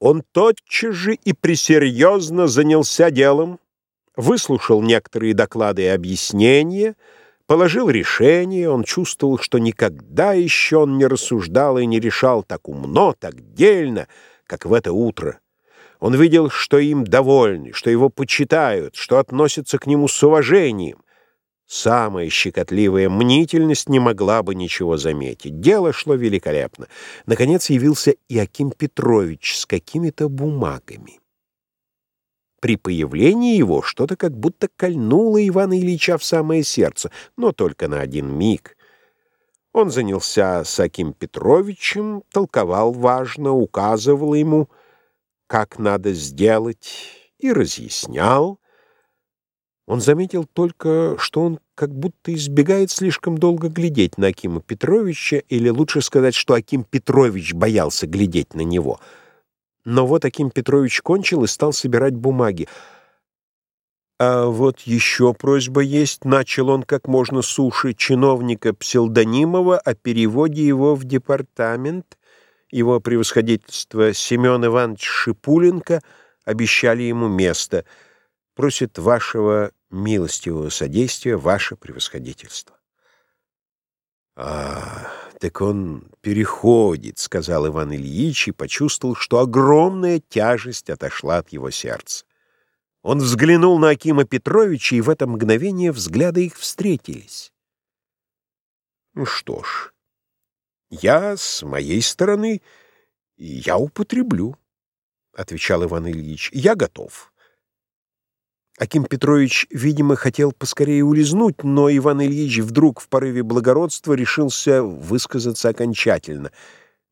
Он тотчас же и пресерьезно занялся делом, выслушал некоторые доклады и объяснения, положил решение, он чувствовал, что никогда еще он не рассуждал и не решал так умно, так дельно, как в это утро. Он видел, что им довольны, что его почитают, что относятся к нему с уважением. Самая щекотливая мнительность не могла бы ничего заметить. Дело шло великолепно. Наконец явился Иаким Петрович с какими-то бумагами. При появлении его что-то как будто кольнуло Ивана Ильича в самое сердце, но только на один миг. Он занялся с Аким Петровичем, толковал важно, указывал ему, как надо сделать, и разъяснял, он заметил только, что он как будто избегает слишком долго глядеть на Акима Петровича, или лучше сказать, что Аким Петрович боялся глядеть на него. Но вот Аким Петрович кончил и стал собирать бумаги. «А вот еще просьба есть», — начал он как можно суше чиновника Псилдонимова о переводе его в департамент. Его превосходительство Семен Иванович Шипуленко обещали ему место. Просит вашего милостивого содействия, ваше превосходительство. «А, так он переходит», — сказал Иван Ильич и почувствовал, что огромная тяжесть отошла от его сердца. Он взглянул на Акима Петровича, и в это мгновение взгляды их встретились. «Ну что ж, я, с моей стороны, я употреблю», — отвечал Иван Ильич. «Я готов». Аким Петрович, видимо, хотел поскорее улизнуть, но Иван Ильич вдруг в порыве благородства решился высказаться окончательно.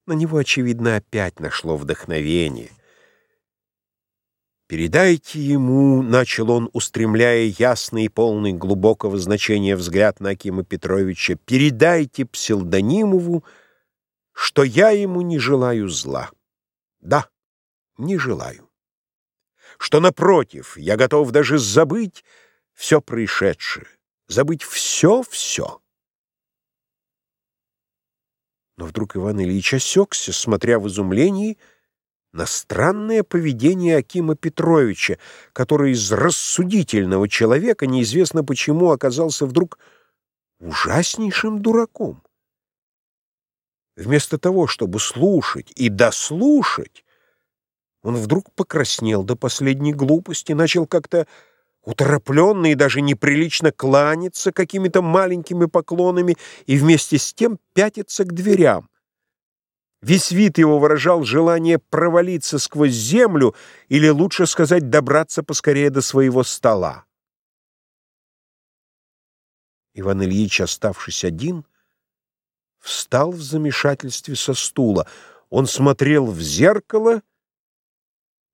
На него, очевидно, опять нашло вдохновение. «Передайте ему», — начал он, устремляя ясный и полный глубокого значения взгляд на Акима Петровича, «передайте Псилдонимову, что я ему не желаю зла. Да, не желаю что, напротив, я готов даже забыть все происшедшее, забыть все-все. Но вдруг Иван Ильич осекся, смотря в изумлении на странное поведение Акима Петровича, который из рассудительного человека неизвестно почему оказался вдруг ужаснейшим дураком. Вместо того, чтобы слушать и дослушать, он вдруг покраснел до последней глупости, начал как-то уторопленно и даже неприлично кланяться какими-то маленькими поклонами и вместе с тем пятиться к дверям. Весь вид его выражал желание провалиться сквозь землю или, лучше сказать, добраться поскорее до своего стола. Иван Ильич, оставшись один, встал в замешательстве со стула. Он смотрел в зеркало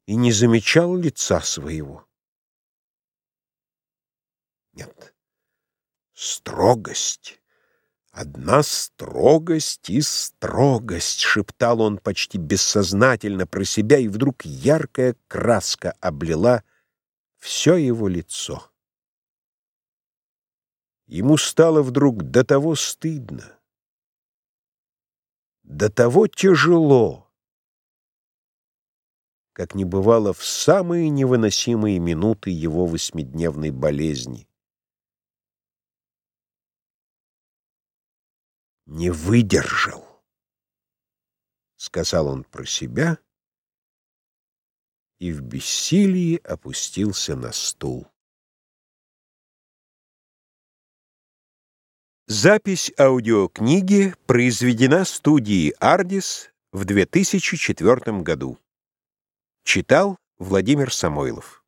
и не замечал лица своего. Нет, строгость, одна строгость и строгость, шептал он почти бессознательно про себя, и вдруг яркая краска облила все его лицо. Ему стало вдруг до того стыдно, до того тяжело, как не бывало в самые невыносимые минуты его восьмидневной болезни. «Не выдержал», — сказал он про себя и в бессилии опустился на стул. Запись аудиокниги произведена студией «Ардис» в 2004 году. Читал Владимир Самойлов